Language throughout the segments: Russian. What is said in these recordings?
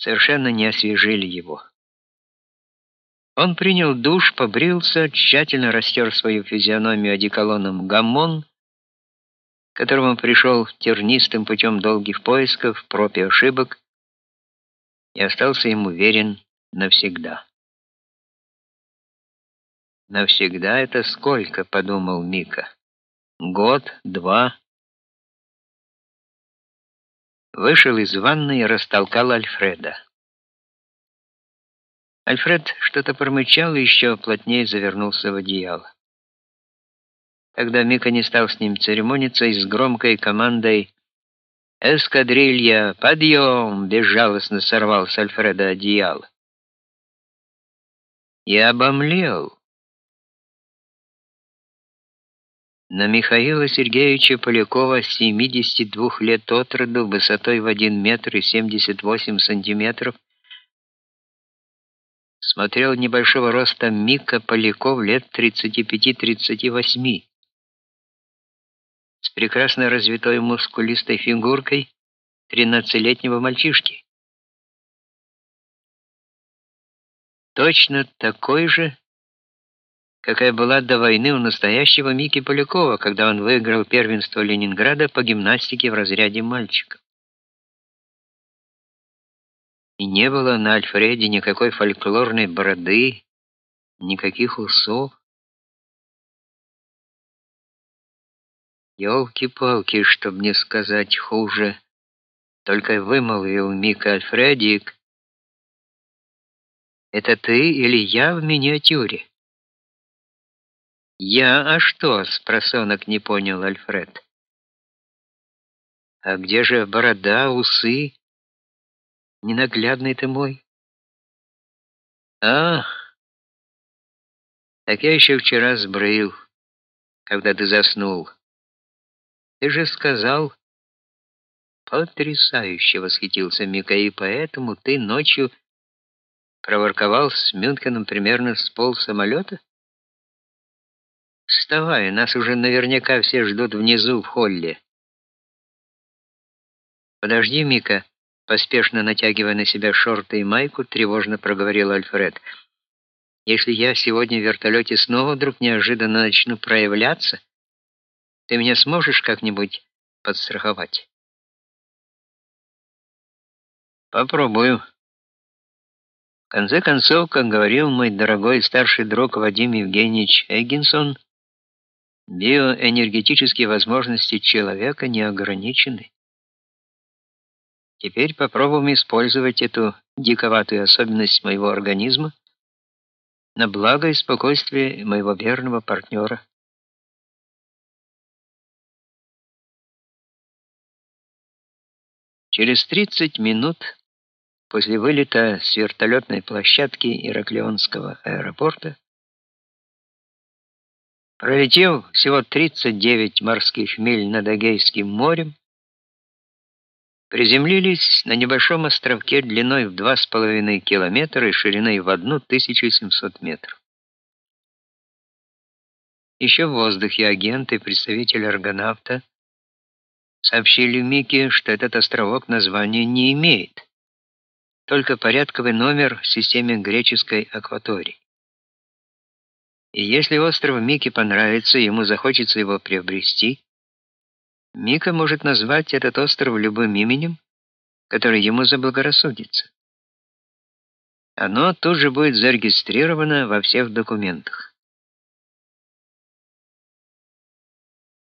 совершенно не освежили его. Он принял душ, побрился, тщательно растер свою физиономию одеколоном Гаммон, к которому пришел тернистым путем долгих поисков, проб и ошибок, и остался ему верен навсегда. Навсегда это сколько, подумал Мика. Год, два. Вышел из ванной и растолкал Альфреда. Альфред что-то промычал и еще плотнее завернулся в одеяло. Тогда Мика не стал с ним церемониться и с громкой командой «Эскадрилья, подъем!» безжалостно сорвал с Альфреда одеяло. Я обомлел. На Михаила Сергеевича Полякова, 72 лет от роду, высотой в 1 метр и 78 сантиметров, смотрел небольшого роста Мика Поляков лет 35-38 с прекрасно развитой мускулистой фигуркой тринадцатилетнего мальчишки. Точно такой же, какая была до войны у настоящего Мики Полякова, когда он выиграл первенство Ленинграда по гимнастике в разряде мальчиков. И не было на Альфреде никакой фольклорной бороды, никаких усов. Ёлки-палки, чтоб не сказать хуже, только вымолвил Мика Альфредик. Это ты или я в миниатюре? Я, а что? спросонок не понял Альфред. А где же борода, усы? Ненаглядный ты мой. Ах. Так я еще вчера сбрил, когда ты заснул. Ты же сказал, потрясающе восхитился Мика, поэтому ты ночью проворковал с Мюнхеном примерно с пол самолета? Вставай, нас уже наверняка все ждут внизу в холле. Подожди, Мика, поспешно натягивая на себя шорты и майку, тревожно проговорил Альфред. Если я сегодня в вертолете снова вдруг неожиданно начну проявляться, ты меня сможешь как-нибудь подстраховать? Попробую. В конце концов, как говорил мой дорогой старший друг Вадим Евгеньевич Эггинсон, биоэнергетические возможности человека не ограничены. Теперь попробуем использовать эту диковатую особенность моего организма на благо и спокойствие моего верного партнера. Через 30 минут после вылета с вертолетной площадки Ираклионского аэропорта, пролетев всего 39 морских миль над Эгейским морем, приземлились на небольшом островке длиной в 2,5 километра и шириной в 1700 метров. Еще в воздухе агент и представитель аргонавта сообщили Мике, что этот островок названия не имеет, только порядковый номер в системе греческой акватории. И если остров Мике понравится, ему захочется его приобрести, Мика может назвать этот остров любым именем, которое ему заблагорассудится. Оно тут же будет зарегистрировано во всех документах.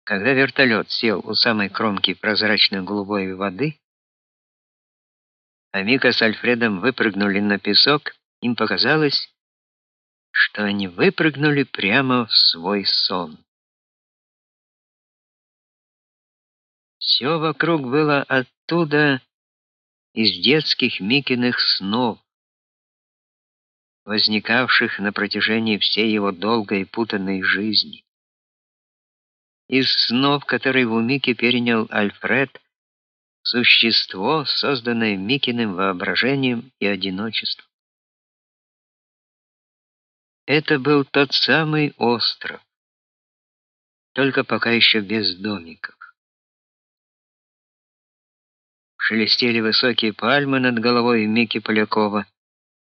Когда вертолет сел у самой кромки прозрачной голубой воды, а Мика с Альфредом выпрыгнули на песок, им показалось, что они выпрыгнули прямо в свой сон. Все вокруг было оттуда из детских Микиных снов, возникавших на протяжении всей его долгой и путанной жизни из снов, которые в Мике перенял Альфред, существо, созданное Микиным воображением и одиночеством. Это был тот самый остров, только пока еще без домиков. Шелестели высокие пальмы над головой Мики Полякова.